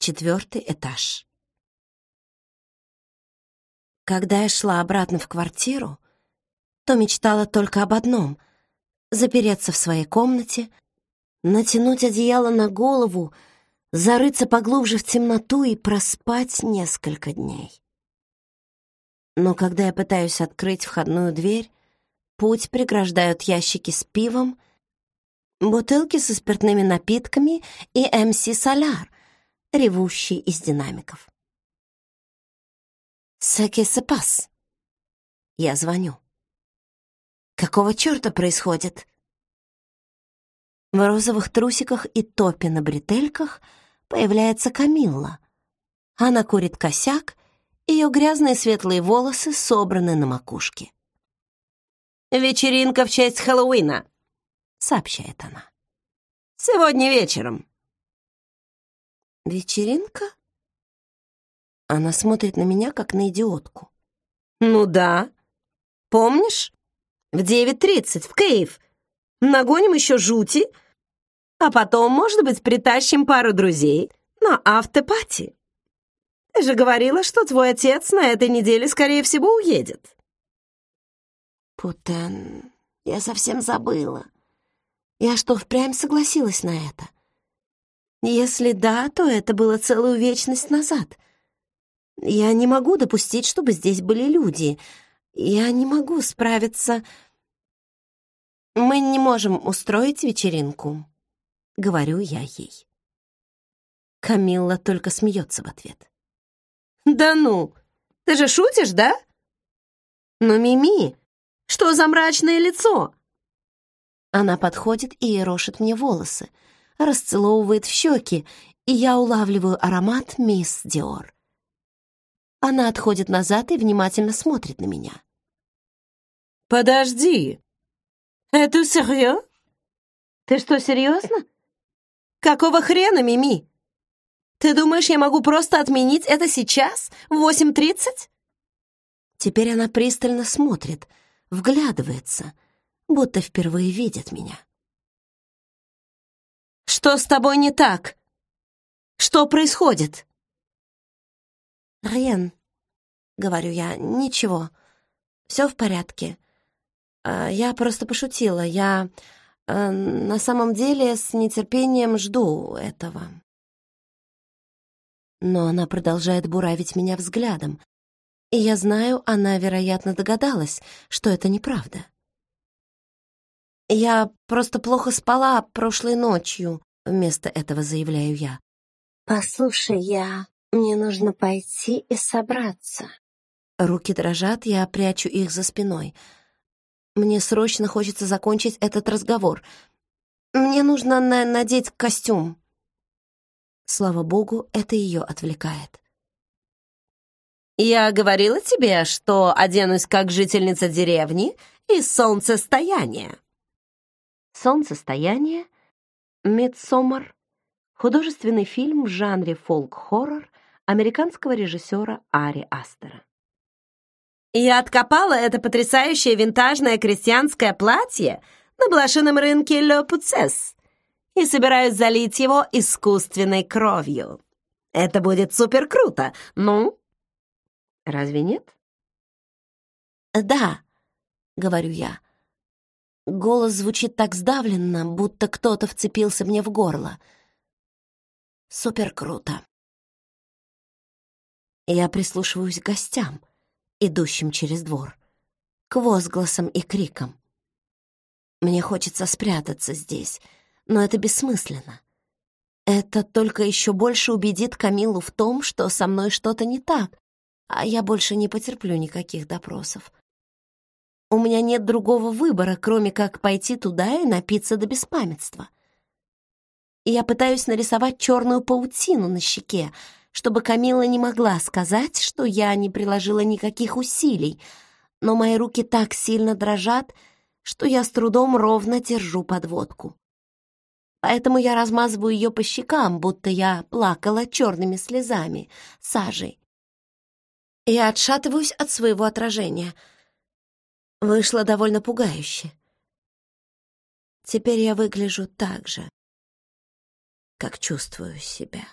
четвертый этаж. Когда я шла обратно в квартиру, то мечтала только об одном — запереться в своей комнате, натянуть одеяло на голову, зарыться поглубже в темноту и проспать несколько дней. Но когда я пытаюсь открыть входную дверь, путь преграждают ящики с пивом, бутылки со спиртными напитками и МС Соляр, ревущий из динамиков. «Секи сепас!» Я звоню. «Какого черта происходит?» В розовых трусиках и топе на бретельках появляется Камилла. Она курит косяк, ее грязные светлые волосы собраны на макушке. «Вечеринка в честь Хэллоуина», — сообщает она. «Сегодня вечером». «Вечеринка?» Она смотрит на меня, как на идиотку. «Ну да. Помнишь? В 9.30 в Кейв. Нагоним еще жути, а потом, может быть, притащим пару друзей на автопати. Ты же говорила, что твой отец на этой неделе, скорее всего, уедет». Путен, я совсем забыла. Я что, впрямь согласилась на это? Если да, то это было целую вечность назад — я не могу допустить, чтобы здесь были люди. Я не могу справиться... Мы не можем устроить вечеринку, — говорю я ей. Камилла только смеется в ответ. «Да ну! Ты же шутишь, да?» «Ну, Мими, что за мрачное лицо?» Она подходит и ерошит мне волосы, расцеловывает в щеки, и я улавливаю аромат мисс Диор. Она отходит назад и внимательно смотрит на меня. «Подожди! Это серьез? Ты что, серьезно? Какого хрена, Мими? Ты думаешь, я могу просто отменить это сейчас, в 8.30?» Теперь она пристально смотрит, вглядывается, будто впервые видит меня. «Что с тобой не так? Что происходит?» «Рен», — говорю я, — «ничего, все в порядке. А, я просто пошутила, я э, на самом деле с нетерпением жду этого». Но она продолжает буравить меня взглядом, и я знаю, она, вероятно, догадалась, что это неправда. «Я просто плохо спала прошлой ночью», — вместо этого заявляю я. «Послушай, я мне нужно пойти и собраться. Руки дрожат, я прячу их за спиной. Мне срочно хочется закончить этот разговор. Мне нужно на надеть костюм. Слава богу, это ее отвлекает. «Я говорила тебе, что оденусь как жительница деревни из солнцестояния». «Солнцестояние», «Мидсоммар», художественный фильм в жанре фолк-хоррор американского режиссера Ари Астера. «Я откопала это потрясающее винтажное крестьянское платье на блошином рынке Ле Пуцес и собираюсь залить его искусственной кровью. Это будет супер круто, ну?» «Разве нет?» «Да», — говорю я. Голос звучит так сдавленно, будто кто-то вцепился мне в горло. «Супер круто». Я прислушиваюсь к гостям, идущим через двор, к возгласам и крикам. Мне хочется спрятаться здесь, но это бессмысленно. Это только еще больше убедит Камилу в том, что со мной что-то не так, а я больше не потерплю никаких допросов. У меня нет другого выбора, кроме как пойти туда и напиться до беспамятства. Я пытаюсь нарисовать черную паутину на щеке, чтобы Камила не могла сказать, что я не приложила никаких усилий, но мои руки так сильно дрожат, что я с трудом ровно держу подводку. Поэтому я размазываю ее по щекам, будто я плакала черными слезами, сажей. Я отшатываюсь от своего отражения. Вышло довольно пугающе. Теперь я выгляжу так же, как чувствую себя.